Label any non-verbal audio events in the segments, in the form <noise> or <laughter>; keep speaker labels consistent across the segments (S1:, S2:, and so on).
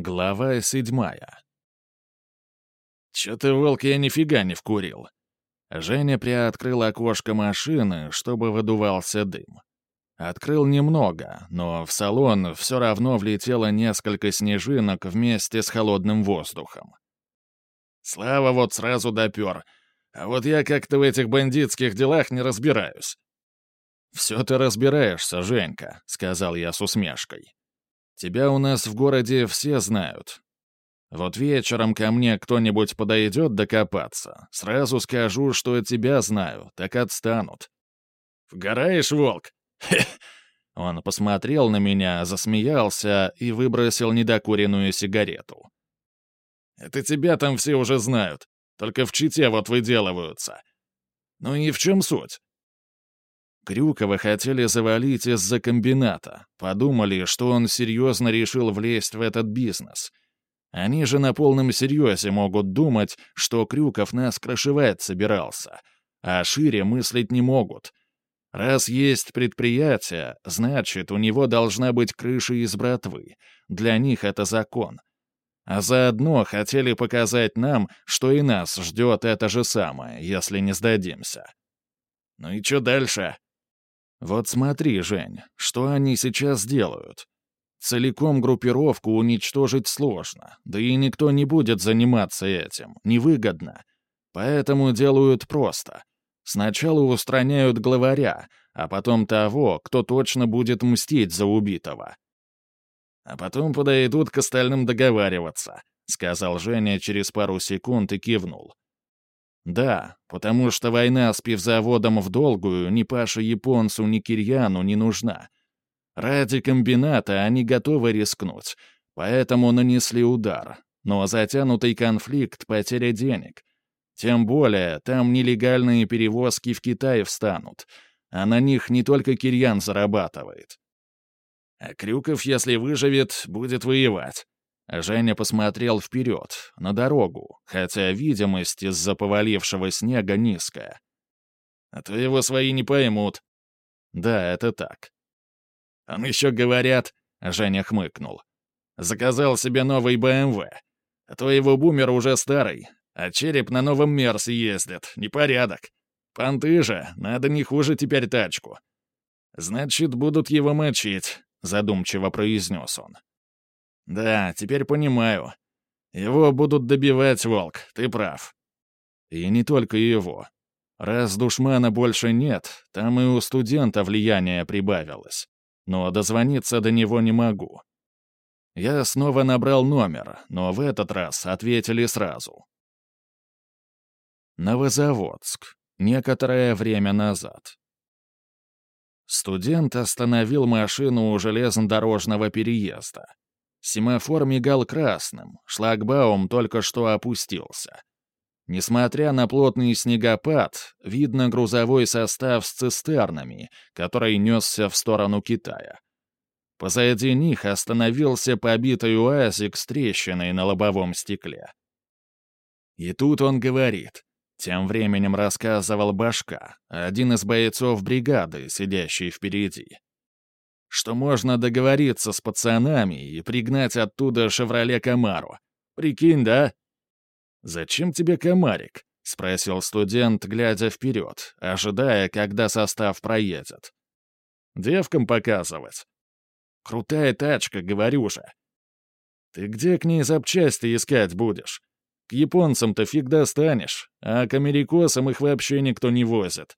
S1: Глава седьмая. «Чё-то, волк, я нифига не вкурил». Женя приоткрыл окошко машины, чтобы выдувался дым. Открыл немного, но в салон все равно влетело несколько снежинок вместе с холодным воздухом. Слава вот сразу допер, а вот я как-то в этих бандитских делах не разбираюсь. «Все ты разбираешься, Женька», — сказал я с усмешкой. Тебя у нас в городе все знают. Вот вечером ко мне кто-нибудь подойдет докопаться, сразу скажу, что тебя знаю, так отстанут. «Вгораешь, волк?» <laughs> Он посмотрел на меня, засмеялся и выбросил недокуренную сигарету. «Это тебя там все уже знают, только в Чите вот выделываются. Ну и в чем суть? Крюкова хотели завалить из-за комбината. Подумали, что он серьезно решил влезть в этот бизнес. Они же на полном серьезе могут думать, что Крюков нас крошевать собирался, а шире мыслить не могут. Раз есть предприятие, значит, у него должна быть крыша из братвы. Для них это закон. А заодно хотели показать нам, что и нас ждет это же самое, если не сдадимся. «Ну и что дальше?» Вот смотри, Жень, что они сейчас делают? Целиком группировку уничтожить сложно, да и никто не будет заниматься этим, невыгодно. Поэтому делают просто. Сначала устраняют главаря, а потом того, кто точно будет мстить за убитого. А потом подойдут к остальным договариваться, сказал Женя через пару секунд и кивнул. Да, потому что война с пивзаводом в долгую ни Паше Японцу, ни Кирьяну не нужна. Ради комбината они готовы рискнуть, поэтому нанесли удар. Но затянутый конфликт — потеря денег. Тем более, там нелегальные перевозки в Китай встанут, а на них не только Кирьян зарабатывает. А Крюков, если выживет, будет воевать. Женя посмотрел вперед, на дорогу, хотя видимость из-за повалившего снега низкая. «А то его свои не поймут». «Да, это так». «Там еще говорят...» — Женя хмыкнул. «Заказал себе новый БМВ. А то его бумер уже старый, а череп на новом Мерсе ездит. Непорядок. Понты же, надо не хуже теперь тачку». «Значит, будут его мочить», — задумчиво произнес он. «Да, теперь понимаю. Его будут добивать, Волк, ты прав. И не только его. Раз душмана больше нет, там и у студента влияние прибавилось. Но дозвониться до него не могу. Я снова набрал номер, но в этот раз ответили сразу. Новозаводск. Некоторое время назад. Студент остановил машину у железнодорожного переезда. Семафор мигал красным, шлагбаум только что опустился. Несмотря на плотный снегопад, видно грузовой состав с цистернами, который несся в сторону Китая. Позади них остановился побитый уазик с трещиной на лобовом стекле. И тут он говорит. Тем временем рассказывал Башка, один из бойцов бригады, сидящий впереди что можно договориться с пацанами и пригнать оттуда «Шевроле Камару». Прикинь, да? «Зачем тебе комарик?» — спросил студент, глядя вперед, ожидая, когда состав проедет. «Девкам показывать?» «Крутая тачка, говорю же». «Ты где к ней запчасти искать будешь? К японцам-то фиг достанешь, а к америкосам их вообще никто не возит.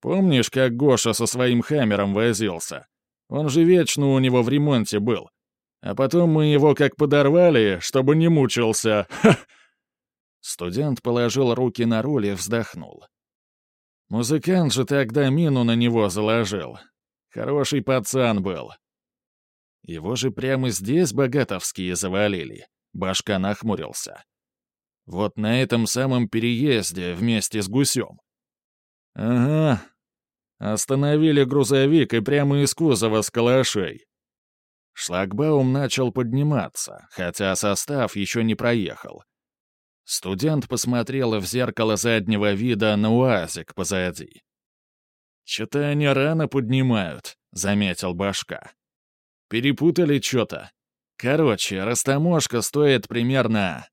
S1: Помнишь, как Гоша со своим хаммером возился?» Он же вечно у него в ремонте был. А потом мы его как подорвали, чтобы не мучился. Ха! Студент положил руки на руль и вздохнул. Музыкант же тогда мину на него заложил. Хороший пацан был. Его же прямо здесь богатовские завалили. Башка нахмурился. Вот на этом самом переезде вместе с гусем. Ага, Остановили грузовик и прямо из кузова с калашей. Шлагбаум начал подниматься, хотя состав еще не проехал. Студент посмотрел в зеркало заднего вида на УАЗик позади. «Чё-то они рано поднимают», — заметил башка. «Перепутали что-то. Короче, растаможка стоит примерно...»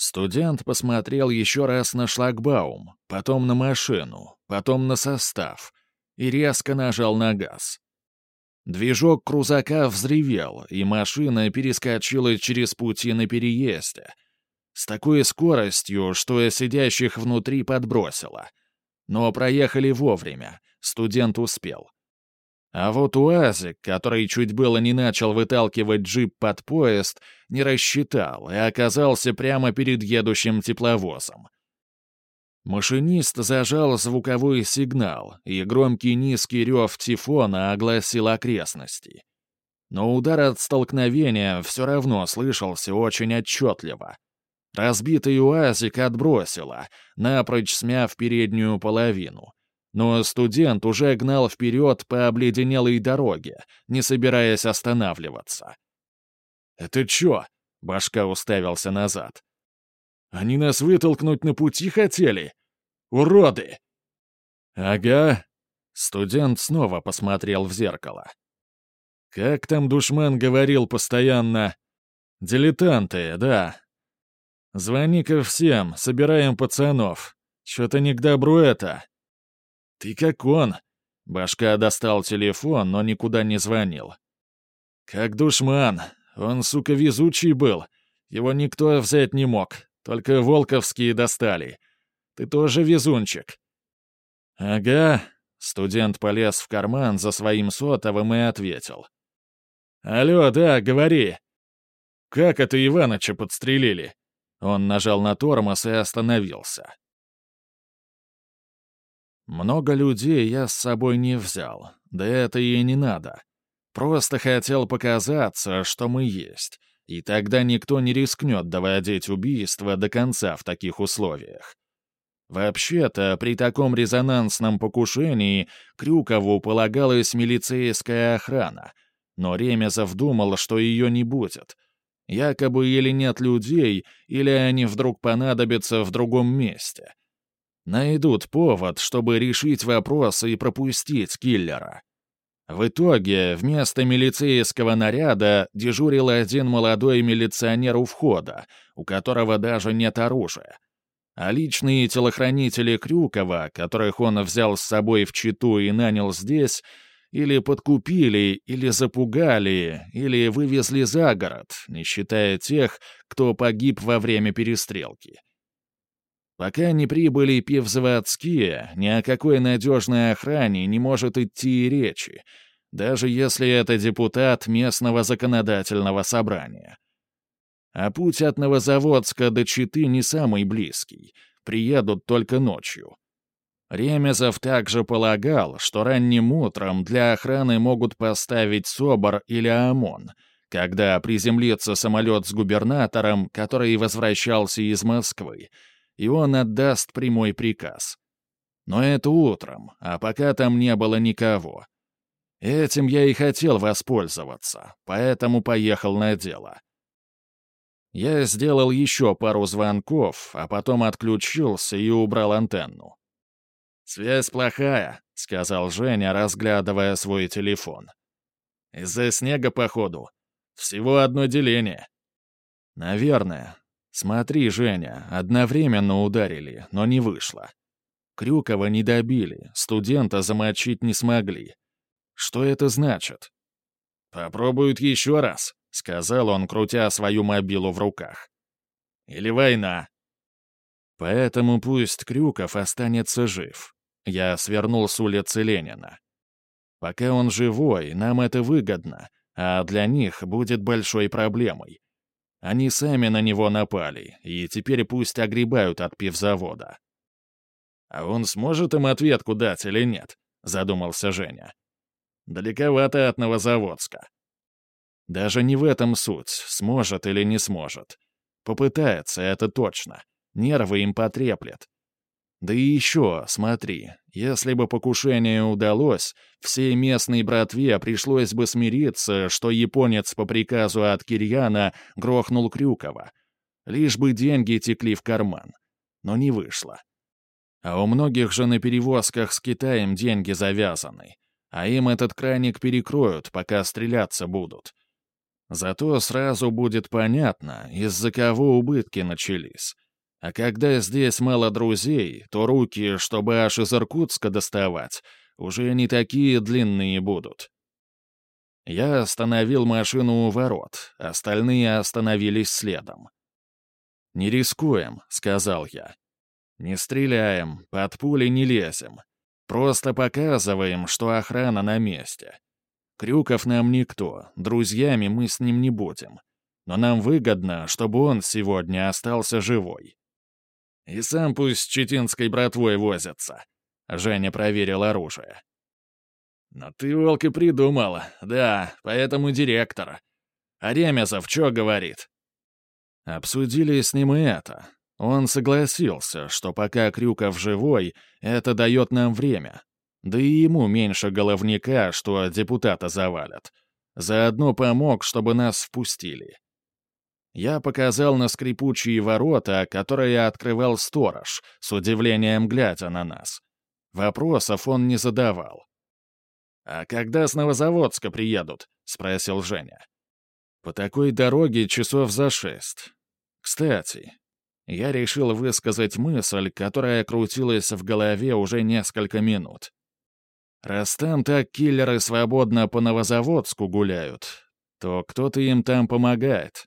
S1: Студент посмотрел еще раз на шлагбаум, потом на машину, потом на состав и резко нажал на газ. Движок крузака взревел, и машина перескочила через пути на переезде. С такой скоростью, что сидящих внутри подбросило. Но проехали вовремя, студент успел. А вот УАЗик, который чуть было не начал выталкивать джип под поезд, не рассчитал и оказался прямо перед едущим тепловозом. Машинист зажал звуковой сигнал, и громкий низкий рев тифона огласил окрестности. Но удар от столкновения все равно слышался очень отчетливо. Разбитый УАЗик отбросило, напрочь смяв переднюю половину. Но студент уже гнал вперед по обледенелой дороге, не собираясь останавливаться. «Это чё?» — башка уставился назад. «Они нас вытолкнуть на пути хотели? Уроды!» «Ага». Студент снова посмотрел в зеркало. «Как там душман говорил постоянно? Дилетанты, да. Звони-ка всем, собираем пацанов. Чё-то не к добру это. «Ты как он?» Башка достал телефон, но никуда не звонил. «Как душман. Он, сука, везучий был. Его никто взять не мог. Только волковские достали. Ты тоже везунчик». «Ага». Студент полез в карман за своим сотовым и ответил. «Алло, да, говори». «Как это Иваныча подстрелили?» Он нажал на тормоз и остановился. Много людей я с собой не взял, да это и не надо. Просто хотел показаться, что мы есть, и тогда никто не рискнет доводить убийство до конца в таких условиях. Вообще-то, при таком резонансном покушении Крюкову полагалась милицейская охрана, но Ремезов думал, что ее не будет. Якобы или нет людей, или они вдруг понадобятся в другом месте — найдут повод, чтобы решить вопрос и пропустить киллера. В итоге вместо милицейского наряда дежурил один молодой милиционер у входа, у которого даже нет оружия. А личные телохранители Крюкова, которых он взял с собой в Читу и нанял здесь, или подкупили, или запугали, или вывезли за город, не считая тех, кто погиб во время перестрелки. Пока не прибыли пивзаводские, ни о какой надежной охране не может идти и речи, даже если это депутат местного законодательного собрания. А путь от Новозаводска до Читы не самый близкий, приедут только ночью. Ремезов также полагал, что ранним утром для охраны могут поставить СОБР или ОМОН, когда приземлится самолет с губернатором, который возвращался из Москвы, и он отдаст прямой приказ. Но это утром, а пока там не было никого. Этим я и хотел воспользоваться, поэтому поехал на дело. Я сделал еще пару звонков, а потом отключился и убрал антенну. «Связь плохая», — сказал Женя, разглядывая свой телефон. «Из-за снега, походу. Всего одно деление». «Наверное. «Смотри, Женя, одновременно ударили, но не вышло. Крюкова не добили, студента замочить не смогли. Что это значит?» «Попробуют еще раз», — сказал он, крутя свою мобилу в руках. «Или война». «Поэтому пусть Крюков останется жив». Я свернул с улицы Ленина. «Пока он живой, нам это выгодно, а для них будет большой проблемой. Они сами на него напали, и теперь пусть огребают от пивзавода. «А он сможет им ответку дать или нет?» — задумался Женя. «Далековато от Новозаводска». «Даже не в этом суть, сможет или не сможет. Попытается, это точно. Нервы им потреплет. Да и еще, смотри, если бы покушение удалось, всей местной братве пришлось бы смириться, что японец по приказу от Кирьяна грохнул Крюкова. Лишь бы деньги текли в карман. Но не вышло. А у многих же на перевозках с Китаем деньги завязаны. А им этот краник перекроют, пока стреляться будут. Зато сразу будет понятно, из-за кого убытки начались. А когда здесь мало друзей, то руки, чтобы аж из Иркутска доставать, уже не такие длинные будут. Я остановил машину у ворот, остальные остановились следом. «Не рискуем», — сказал я. «Не стреляем, под пули не лезем. Просто показываем, что охрана на месте. Крюков нам никто, друзьями мы с ним не будем. Но нам выгодно, чтобы он сегодня остался живой. И сам пусть с читинской братвой возятся. Женя проверил оружие. «Но ты, волк, и придумал. Да, поэтому директор. А Ремезов что говорит?» Обсудили с ним и это. Он согласился, что пока Крюков живой, это дает нам время, да и ему меньше головника, что депутата завалят. Заодно помог, чтобы нас впустили. Я показал на скрипучие ворота, которые открывал сторож, с удивлением глядя на нас. Вопросов он не задавал. «А когда с Новозаводска приедут?» — спросил Женя. «По такой дороге часов за шесть. Кстати, я решил высказать мысль, которая крутилась в голове уже несколько минут. Раз там так киллеры свободно по Новозаводску гуляют, то кто-то им там помогает.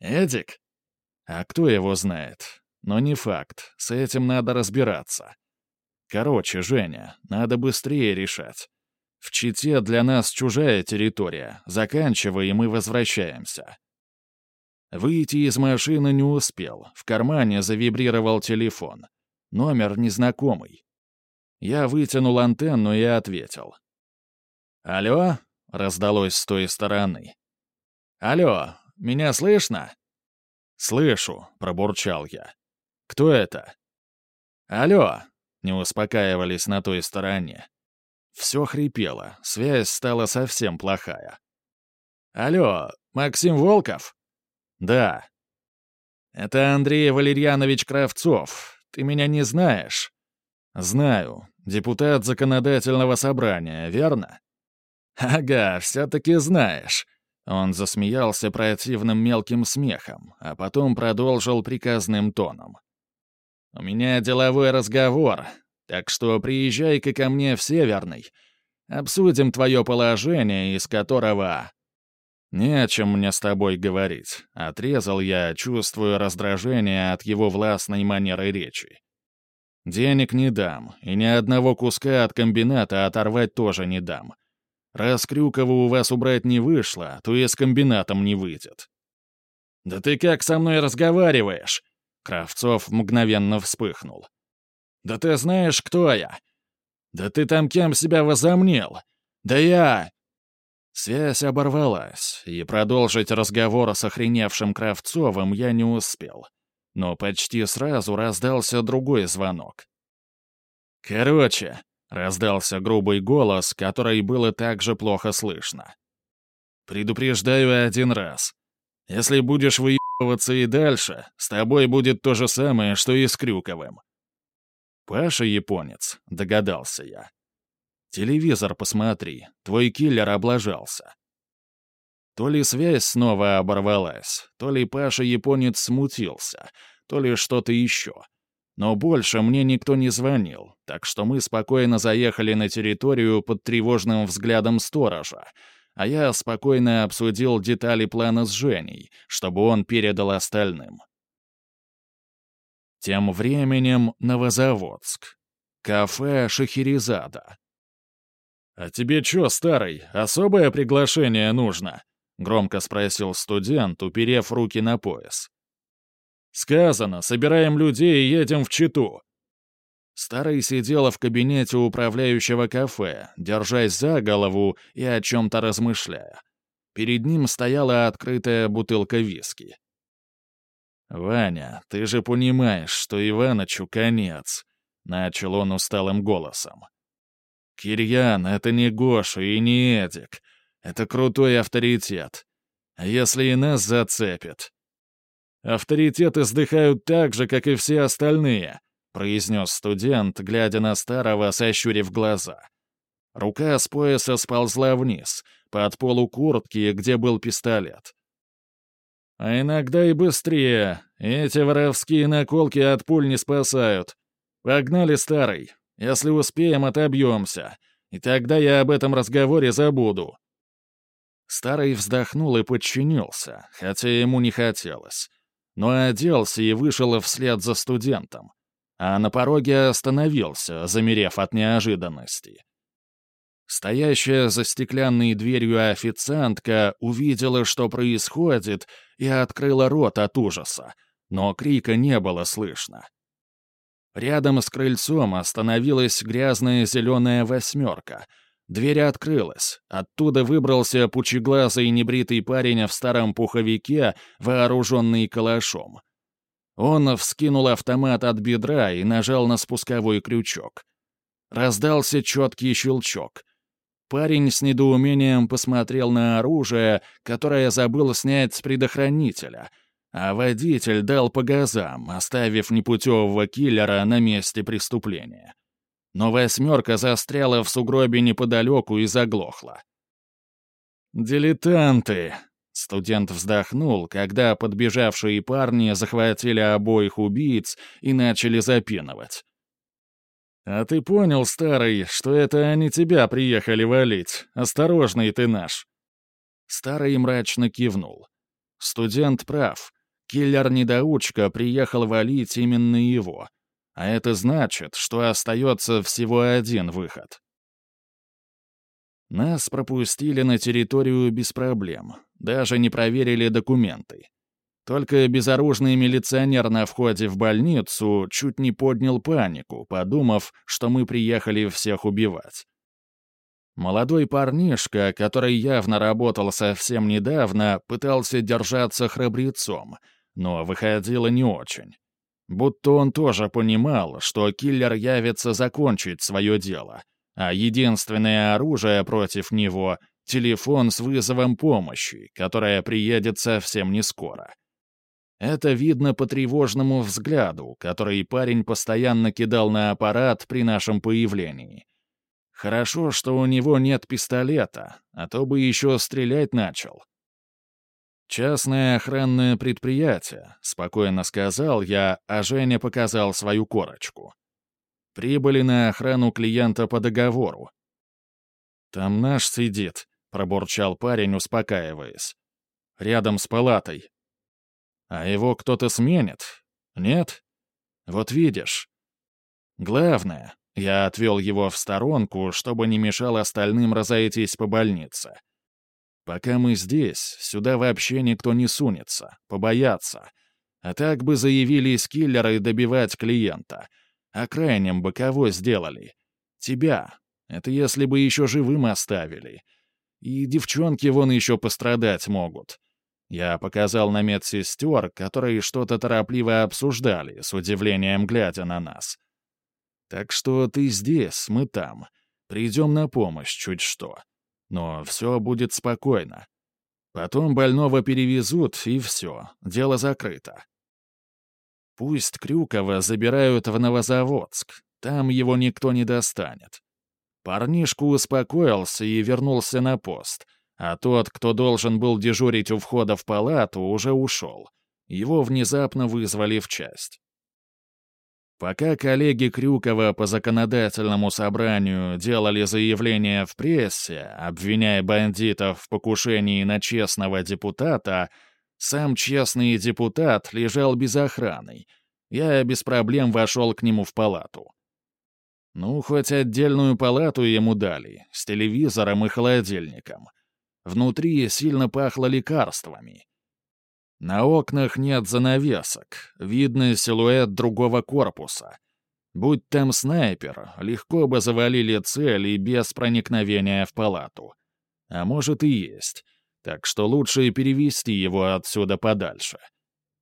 S1: Эдик? А кто его знает? Но не факт, с этим надо разбираться. Короче, Женя, надо быстрее решать. В Чите для нас чужая территория, заканчиваем и возвращаемся. Выйти из машины не успел, в кармане завибрировал телефон. Номер незнакомый. Я вытянул антенну и ответил. «Алло?» — раздалось с той стороны. «Алло, меня слышно?» «Слышу», — пробурчал я. «Кто это?» «Алло!» — не успокаивались на той стороне. Все хрипело, связь стала совсем плохая. «Алло, Максим Волков?» «Да». «Это Андрей Валерьянович Кравцов. Ты меня не знаешь?» «Знаю. Депутат законодательного собрания, верно?» «Ага, все-таки знаешь». Он засмеялся противным мелким смехом, а потом продолжил приказным тоном. «У меня деловой разговор, так что приезжай-ка ко мне в Северный. Обсудим твое положение, из которого...» «Не о чем мне с тобой говорить», — отрезал я, чувствуя раздражение от его властной манеры речи. Денег не дам, и ни одного куска от комбината оторвать тоже не дам. Раз Крюкову у вас убрать не вышло, то и с комбинатом не выйдет. «Да ты как со мной разговариваешь?» Кравцов мгновенно вспыхнул. «Да ты знаешь, кто я? Да ты там кем себя возомнил? Да я...» Связь оборвалась, и продолжить разговор с охреневшим Кравцовым я не успел но почти сразу раздался другой звонок. «Короче», — раздался грубый голос, который было также плохо слышно. «Предупреждаю один раз. Если будешь выебываться и дальше, с тобой будет то же самое, что и с Крюковым». «Паша японец», — догадался я. «Телевизор посмотри, твой киллер облажался». То ли связь снова оборвалась, то ли Паша-японец смутился, то ли что-то еще. Но больше мне никто не звонил, так что мы спокойно заехали на территорию под тревожным взглядом сторожа, а я спокойно обсудил детали плана с Женей, чтобы он передал остальным. Тем временем Новозаводск. Кафе «Шахерезада». «А тебе чё, старый, особое приглашение нужно?» — громко спросил студент, уперев руки на пояс. «Сказано, собираем людей и едем в Читу». Старый сидела в кабинете управляющего кафе, держась за голову и о чем-то размышляя. Перед ним стояла открытая бутылка виски. «Ваня, ты же понимаешь, что Иванычу конец», — начал он усталым голосом. «Кирьян — это не Гоша и не Эдик. Это крутой авторитет. А если и нас зацепит? Авторитеты сдыхают так же, как и все остальные, произнес студент, глядя на старого, сощурив глаза. Рука с пояса сползла вниз, под полу куртки, где был пистолет. А иногда и быстрее. Эти воровские наколки от пуль не спасают. Погнали, старый. Если успеем, отобьемся. И тогда я об этом разговоре забуду. Старый вздохнул и подчинился, хотя ему не хотелось. Но оделся и вышел вслед за студентом. А на пороге остановился, замерев от неожиданности. Стоящая за стеклянной дверью официантка увидела, что происходит, и открыла рот от ужаса, но крика не было слышно. Рядом с крыльцом остановилась грязная зеленая восьмерка. Дверь открылась. Оттуда выбрался пучеглазый небритый парень в старом пуховике, вооруженный калашом. Он вскинул автомат от бедра и нажал на спусковой крючок. Раздался четкий щелчок. Парень с недоумением посмотрел на оружие, которое забыл снять с предохранителя, а водитель дал по газам, оставив непутевого киллера на месте преступления. Но «восьмерка» застряла в сугробе неподалеку и заглохла. «Дилетанты!» — студент вздохнул, когда подбежавшие парни захватили обоих убийц и начали запинывать. «А ты понял, старый, что это они тебя приехали валить? Осторожный ты наш!» Старый мрачно кивнул. Студент прав. Киллер-недоучка приехал валить именно его. А это значит, что остается всего один выход. Нас пропустили на территорию без проблем. Даже не проверили документы. Только безоружный милиционер на входе в больницу чуть не поднял панику, подумав, что мы приехали всех убивать. Молодой парнишка, который явно работал совсем недавно, пытался держаться храбрецом, но выходило не очень. Будто он тоже понимал, что киллер явится закончить свое дело, а единственное оружие против него — телефон с вызовом помощи, которая приедет совсем не скоро. Это видно по тревожному взгляду, который парень постоянно кидал на аппарат при нашем появлении. Хорошо, что у него нет пистолета, а то бы еще стрелять начал. «Частное охранное предприятие», — спокойно сказал я, а Женя показал свою корочку. «Прибыли на охрану клиента по договору». «Там наш сидит», — пробурчал парень, успокаиваясь. «Рядом с палатой. А его кто-то сменит? Нет? Вот видишь. Главное, я отвел его в сторонку, чтобы не мешал остальным разойтись по больнице. Пока мы здесь, сюда вообще никто не сунется, побоятся. А так бы заявились киллеры добивать клиента. А крайним бы кого сделали? Тебя. Это если бы еще живым оставили. И девчонки вон еще пострадать могут. Я показал на медсестер, которые что-то торопливо обсуждали, с удивлением глядя на нас. «Так что ты здесь, мы там. Придем на помощь чуть что. Но все будет спокойно. Потом больного перевезут, и все, дело закрыто. Пусть Крюкова забирают в Новозаводск, там его никто не достанет». Парнишку успокоился и вернулся на пост — а тот, кто должен был дежурить у входа в палату, уже ушел. Его внезапно вызвали в часть. Пока коллеги Крюкова по законодательному собранию делали заявление в прессе, обвиняя бандитов в покушении на честного депутата, сам честный депутат лежал без охраны. Я без проблем вошел к нему в палату. Ну, хоть отдельную палату ему дали, с телевизором и холодильником. Внутри сильно пахло лекарствами. На окнах нет занавесок, видно силуэт другого корпуса. Будь там снайпер, легко бы завалили цель и без проникновения в палату. А может и есть, так что лучше перевести его отсюда подальше.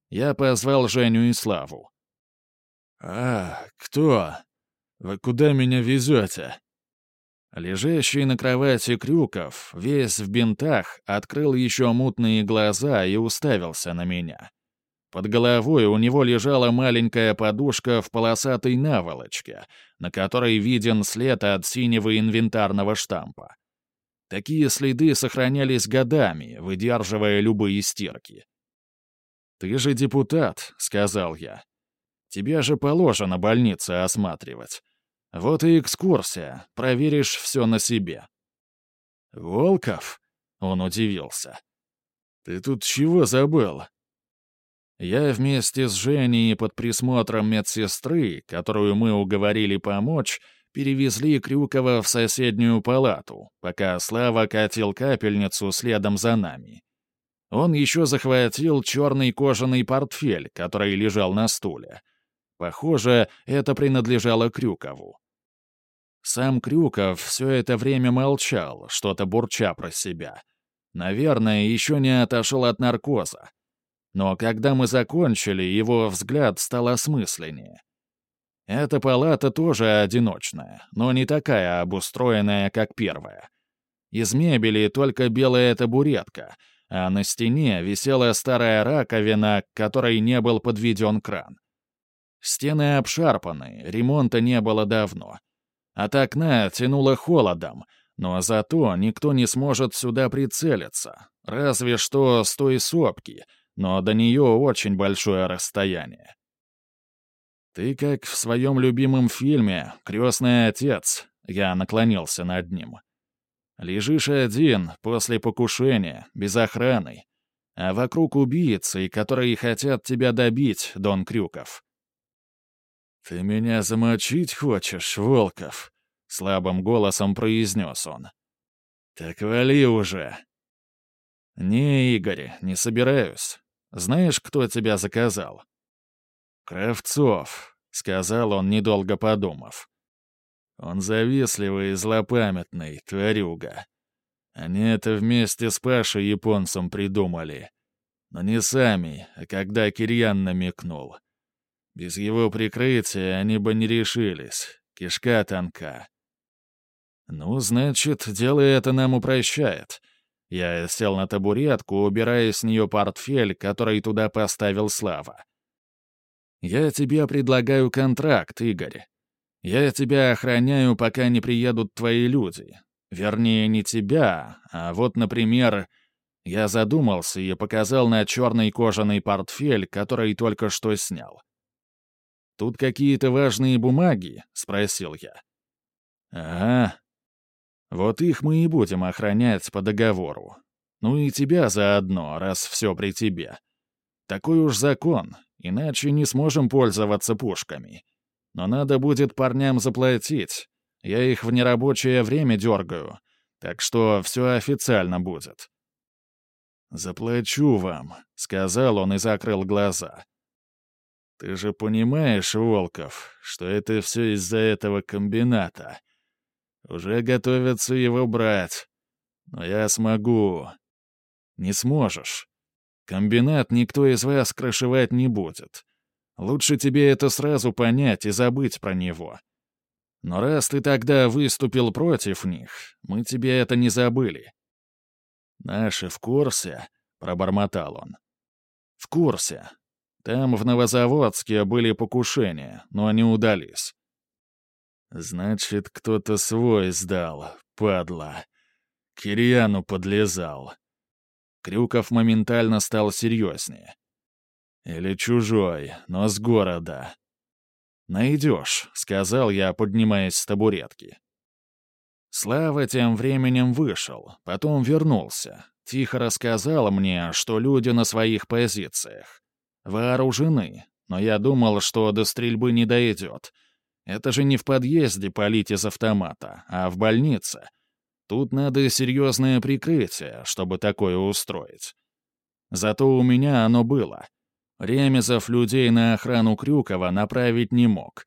S1: Я позвал Женю и Славу. «А, кто? Вы куда меня везете?» Лежащий на кровати Крюков, весь в бинтах, открыл еще мутные глаза и уставился на меня. Под головой у него лежала маленькая подушка в полосатой наволочке, на которой виден след от синего инвентарного штампа. Такие следы сохранялись годами, выдерживая любые стирки. «Ты же депутат», — сказал я. «Тебе же положено больницы осматривать. Вот и экскурсия, проверишь все на себе». «Волков?» — он удивился. «Ты тут чего забыл?» Я вместе с Женей под присмотром медсестры, которую мы уговорили помочь, перевезли Крюкова в соседнюю палату, пока Слава катил капельницу следом за нами. Он еще захватил черный кожаный портфель, который лежал на стуле. Похоже, это принадлежало Крюкову. Сам Крюков все это время молчал, что-то бурча про себя. Наверное, еще не отошел от наркоза. Но когда мы закончили, его взгляд стал осмысленнее. Эта палата тоже одиночная, но не такая обустроенная, как первая. Из мебели только белая табуретка, а на стене висела старая раковина, к которой не был подведен кран. Стены обшарпаны, ремонта не было давно. От окна тянуло холодом, но зато никто не сможет сюда прицелиться, разве что с той сопки — но до нее очень большое расстояние. «Ты как в своем любимом фильме «Крестный отец», — я наклонился над ним. «Лежишь один, после покушения, без охраны, а вокруг убийцы, которые хотят тебя добить, Дон Крюков». «Ты меня замочить хочешь, Волков?» — слабым голосом произнес он. «Так вали уже!» «Не, Игорь, не собираюсь. Знаешь, кто тебя заказал?» «Кравцов», — сказал он, недолго подумав. «Он завистливый и злопамятный, тварюга. Они это вместе с Пашей японцем придумали. Но не сами, а когда Кирьян намекнул. Без его прикрытия они бы не решились. Кишка тонка. Ну, значит, дело это нам упрощает. Я сел на табуретку, убирая с нее портфель, который туда поставил Слава. «Я тебе предлагаю контракт, Игорь. Я тебя охраняю, пока не приедут твои люди. Вернее, не тебя, а вот, например...» Я задумался и показал на черный кожаный портфель, который только что снял. «Тут какие-то важные бумаги?» — спросил я. «Ага», вот их мы и будем охранять по договору. Ну и тебя заодно, раз все при тебе. Такой уж закон, иначе не сможем пользоваться пушками. Но надо будет парням заплатить. Я их в нерабочее время дергаю, так что все официально будет. «Заплачу вам», — сказал он и закрыл глаза. «Ты же понимаешь, Волков, что это все из-за этого комбината. Уже готовятся его брать. Но я смогу. Не сможешь. Комбинат никто из вас крышевать не будет. Лучше тебе это сразу понять и забыть про него. Но раз ты тогда выступил против них, мы тебе это не забыли. «Наши в курсе?» — пробормотал он. «В курсе. Там в Новозаводске были покушения, но они удались. Значит, кто-то свой сдал, падла. Кирьяну подлезал. Крюков моментально стал серьезнее. Или чужой, но с города. «Найдешь», — сказал я, поднимаясь с табуретки. Слава тем временем вышел, потом вернулся. Тихо рассказал мне, что люди на своих позициях. Вооружены, но я думал, что до стрельбы не дойдет — это же не в подъезде палить из автомата, а в больнице. Тут надо серьезное прикрытие, чтобы такое устроить. Зато у меня оно было. Ремезов людей на охрану Крюкова направить не мог.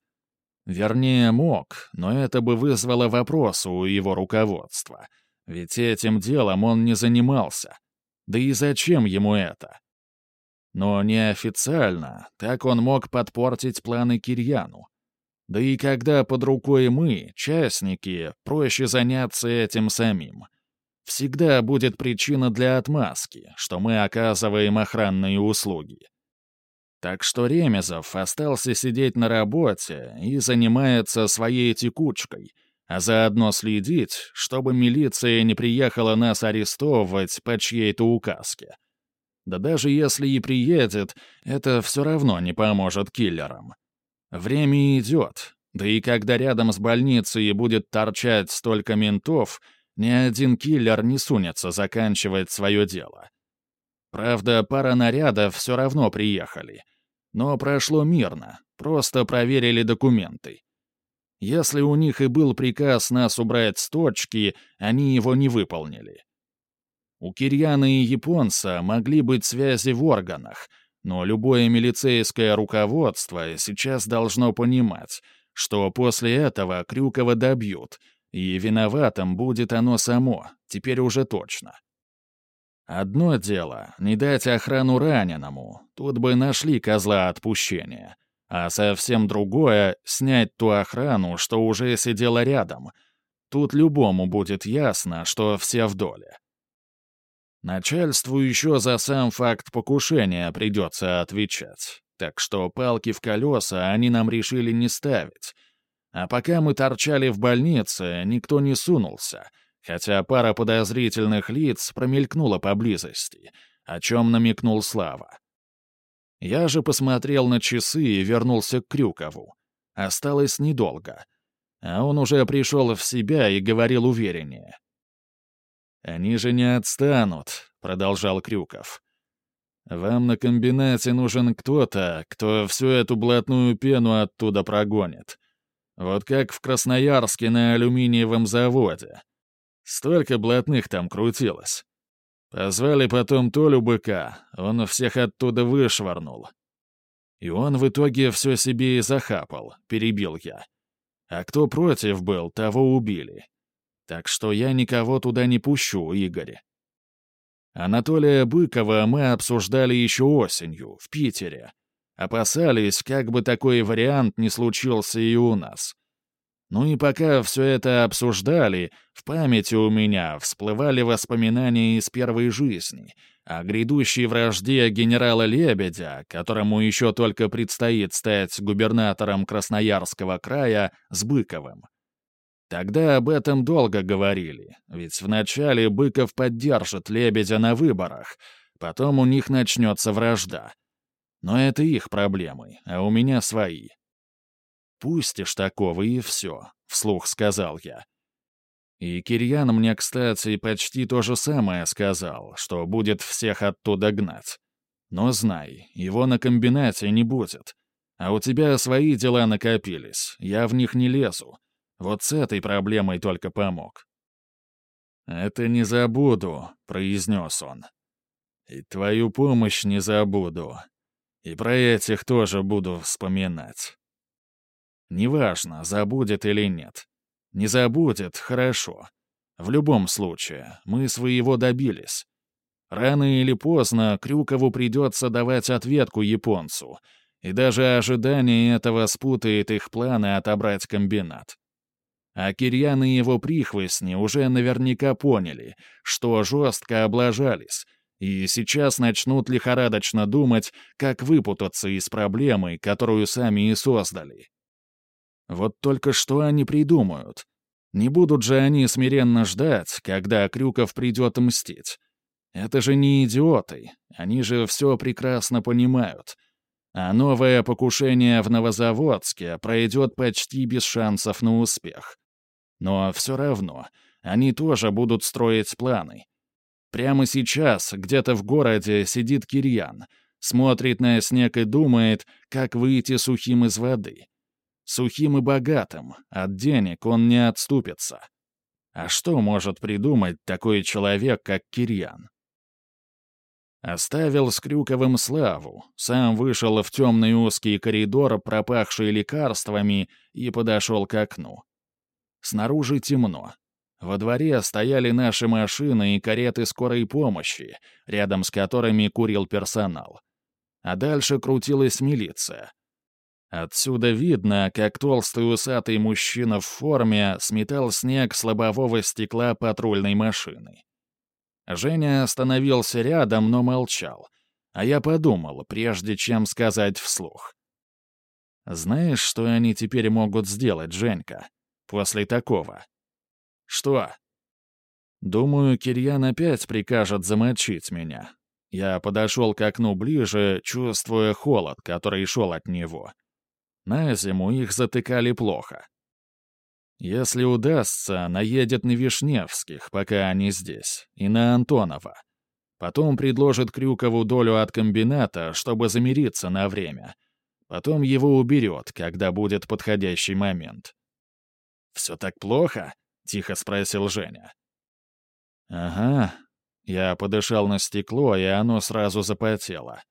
S1: Вернее, мог, но это бы вызвало вопросы у его руководства. Ведь этим делом он не занимался. Да и зачем ему это? Но неофициально так он мог подпортить планы Кирьяну. Да и когда под рукой мы, частники, проще заняться этим самим. Всегда будет причина для отмазки, что мы оказываем охранные услуги. Так что Ремезов остался сидеть на работе и занимается своей текучкой, а заодно следить, чтобы милиция не приехала нас арестовывать по чьей-то указке. Да даже если и приедет, это все равно не поможет киллерам. Время идет, да и когда рядом с больницей будет торчать столько ментов, ни один киллер не сунется заканчивать свое дело. Правда, пара нарядов все равно приехали. Но прошло мирно, просто проверили документы. Если у них и был приказ нас убрать с точки, они его не выполнили. У Кирьяна и японца могли быть связи в органах, но любое милицейское руководство сейчас должно понимать, что после этого Крюкова добьют, и виноватым будет оно само, теперь уже точно. Одно дело — не дать охрану раненому, тут бы нашли козла отпущения — а совсем другое — снять ту охрану, что уже сидела рядом. Тут любому будет ясно, что все в доле. Начальству еще за сам факт покушения придется отвечать, так что палки в колеса они нам решили не ставить. А пока мы торчали в больнице, никто не сунулся, хотя пара подозрительных лиц промелькнула поблизости, о чем намекнул Слава. Я же посмотрел на часы и вернулся к Крюкову. Осталось недолго. А он уже пришел в себя и говорил увереннее. «Они же не отстанут», — продолжал Крюков. «Вам на комбинате нужен кто-то, кто всю эту блатную пену оттуда прогонит. Вот как в Красноярске на алюминиевом заводе. Столько блатных там крутилось. Позвали потом Толю быка, он всех оттуда вышвырнул. И он в итоге все себе и захапал, перебил я. А кто против был, того убили. Так что я никого туда не пущу, Игорь. Анатолия Быкова мы обсуждали еще осенью, в Питере. Опасались, как бы такой вариант не случился и у нас. Ну и пока все это обсуждали, в памяти у меня всплывали воспоминания из первой жизни о грядущей вражде генерала Лебедя, которому еще только предстоит стать губернатором Красноярского края, с Быковым. Тогда об этом долго говорили, ведь вначале Быков поддержит Лебедя на выборах, потом у них начнется вражда. Но это их проблемы, а у меня свои. «Пустишь такого, и все», — вслух сказал я. И Кирьян мне, кстати, почти то же самое сказал, что будет всех оттуда гнать. Но знай, его на комбинате не будет. А у тебя свои дела накопились, я в них не лезу. Вот с этой проблемой только помог. «Это не забуду», — произнес он. «И твою помощь не забуду. И про этих тоже буду вспоминать». Неважно, забудет или нет. Не забудет — хорошо. В любом случае, мы своего добились. Рано или поздно Крюкову придется давать ответку японцу, и даже ожидание этого спутает их планы отобрать комбинат. А Кирьян и его прихвостни уже наверняка поняли, что жестко облажались, и сейчас начнут лихорадочно думать, как выпутаться из проблемы, которую сами и создали. Вот только что они придумают. Не будут же они смиренно ждать, когда Крюков придет мстить. Это же не идиоты, они же все прекрасно понимают. А новое покушение в Новозаводске пройдет почти без шансов на успех. Но все равно, они тоже будут строить планы. Прямо сейчас где-то в городе сидит Кирьян, смотрит на снег и думает, как выйти сухим из воды. Сухим и богатым, от денег он не отступится. А что может придумать такой человек, как Кирьян? Оставил с Крюковым славу, сам вышел в темный узкий коридор, пропахший лекарствами, и подошел к окну. Снаружи темно. Во дворе стояли наши машины и кареты скорой помощи, рядом с которыми курил персонал. А дальше крутилась милиция. Отсюда видно, как толстый усатый мужчина в форме сметал снег с лобового стекла патрульной машины. Женя остановился рядом, но молчал. А я подумал, прежде чем сказать вслух. «Знаешь, что они теперь могут сделать, Женька? После такого. Что? Думаю, Кирьян опять прикажет замочить меня. Я подошел к окну ближе, чувствуя холод, который шел от него. На зиму их затыкали плохо. Если удастся, наедет на Вишневских, пока они здесь, и на Антонова. Потом предложит Крюкову долю от комбината, чтобы замириться на время. Потом его уберет, когда будет подходящий момент. «Все так плохо?» — тихо спросил Женя. «Ага». Я подышал на стекло, и оно сразу запотело.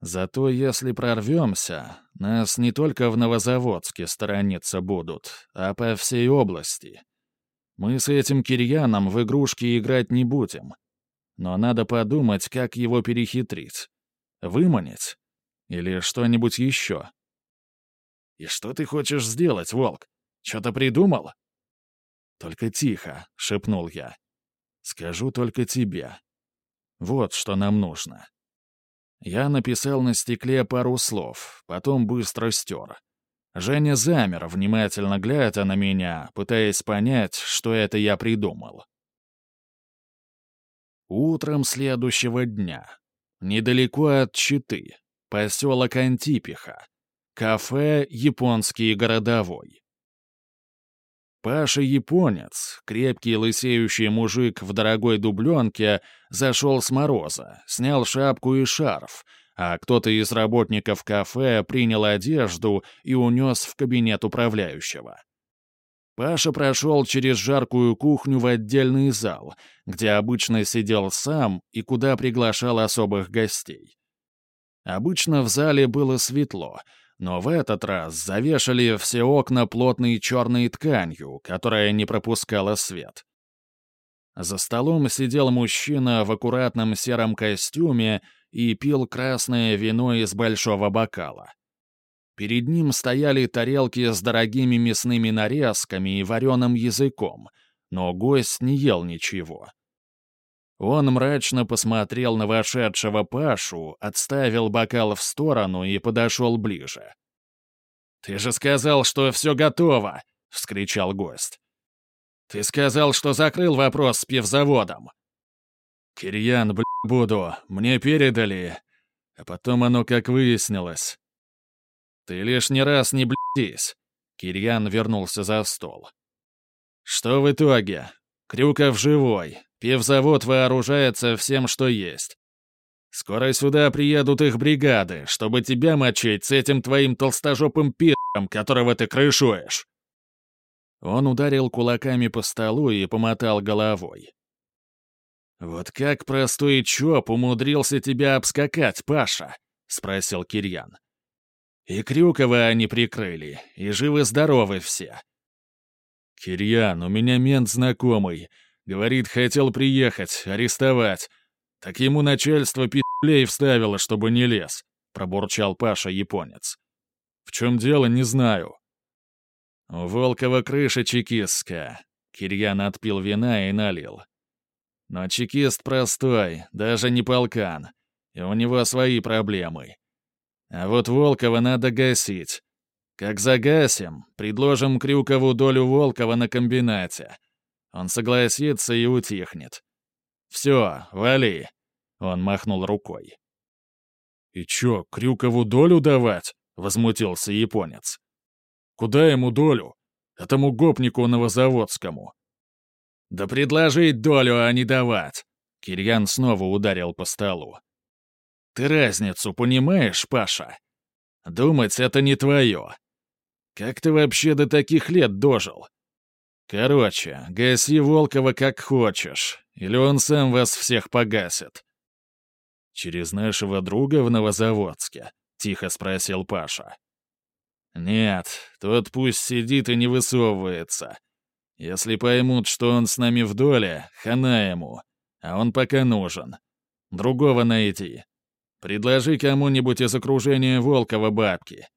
S1: Зато если прорвемся, нас не только в Новозаводске сторониться будут, а по всей области. Мы с этим Кирьяном в игрушки играть не будем. Но надо подумать, как его перехитрить. Выманить? Или что-нибудь еще? «И что ты хочешь сделать, Волк? Что-то придумал?» «Только тихо», — шепнул я. «Скажу только тебе. Вот что нам нужно». Я написал на стекле пару слов, потом быстро стер. Женя замер, внимательно глядя на меня, пытаясь понять, что это я придумал. Утром следующего дня. Недалеко от Читы. Поселок Антипиха. Кафе «Японский городовой». Паша Японец, крепкий лысеющий мужик в дорогой дубленке, зашел с мороза, снял шапку и шарф, а кто-то из работников кафе принял одежду и унес в кабинет управляющего. Паша прошел через жаркую кухню в отдельный зал, где обычно сидел сам и куда приглашал особых гостей. Обычно в зале было светло — но в этот раз завешали все окна плотной черной тканью, которая не пропускала свет. За столом сидел мужчина в аккуратном сером костюме и пил красное вино из большого бокала. Перед ним стояли тарелки с дорогими мясными нарезками и вареным языком, но гость не ел ничего. Он мрачно посмотрел на вошедшего Пашу, отставил бокал в сторону и подошел ближе. «Ты же сказал, что все готово!» — вскричал гость. «Ты сказал, что закрыл вопрос с пивзаводом!» «Кирьян, бля, буду, мне передали, а потом оно как выяснилось». «Ты лишний раз не блядись!» Кирьян вернулся за стол. «Что в итоге? Крюков живой, Пивзавод вооружается всем, что есть. Скоро сюда приедут их бригады, чтобы тебя мочить с этим твоим толстожопым пи***ом, которого ты крышуешь». Он ударил кулаками по столу и помотал головой. «Вот как простой чоп умудрился тебя обскакать, Паша?» — спросил Кирьян. «И Крюкова они прикрыли, и живы-здоровы все». «Кирьян, у меня мент знакомый. Говорит, хотел приехать, арестовать. Так ему начальство пи***лей вставило, чтобы не лез», — пробурчал Паша-японец. «В чем дело, не знаю». «У Волкова крыша чекистская». Кирьян отпил вина и налил. «Но чекист простой, даже не полкан, и у него свои проблемы. А вот Волкова надо гасить. Как загасим, предложим Крюкову долю Волкова на комбинате. Он согласится и утихнет. «Все, вали!» — он махнул рукой. «И чё, Крюкову долю давать?» — возмутился японец. «Куда ему долю? Этому гопнику новозаводскому». «Да предложить долю, а не давать!» Кирьян снова ударил по столу. «Ты разницу понимаешь, Паша? Думать это не твое. Как ты вообще до таких лет дожил? Короче, гаси Волкова как хочешь, или он сам вас всех погасит. Через нашего друга в Новозаводске, тихо спросил Паша. Нет, тот пусть сидит и не высовывается. Если поймут, что он с нами в доле, хана ему, а он пока нужен. Другого найти. Предложи кому-нибудь из окружения Волкова бабки.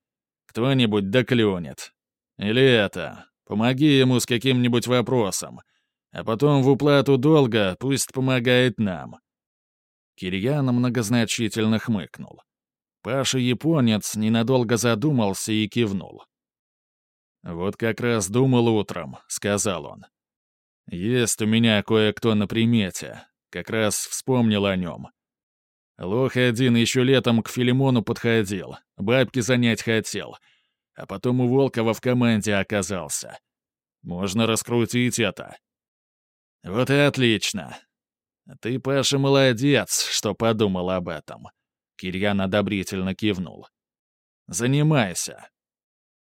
S1: Кто-нибудь доклюнет. Или это, Помоги ему с каким-нибудь вопросом, а потом в уплату долга пусть помогает нам». Кирьян многозначительно хмыкнул. Паша-японец ненадолго задумался и кивнул. «Вот как раз думал утром», — сказал он. «Есть у меня кое-кто на примете. Как раз вспомнил о нем. Лох один еще летом к Филимону подходил, бабки занять хотел, а потом у Волкова в команде оказался. Можно раскрутить это». «Вот и отлично. Ты, Паша, молодец, что подумал об этом». Кирьян одобрительно кивнул. «Занимайся.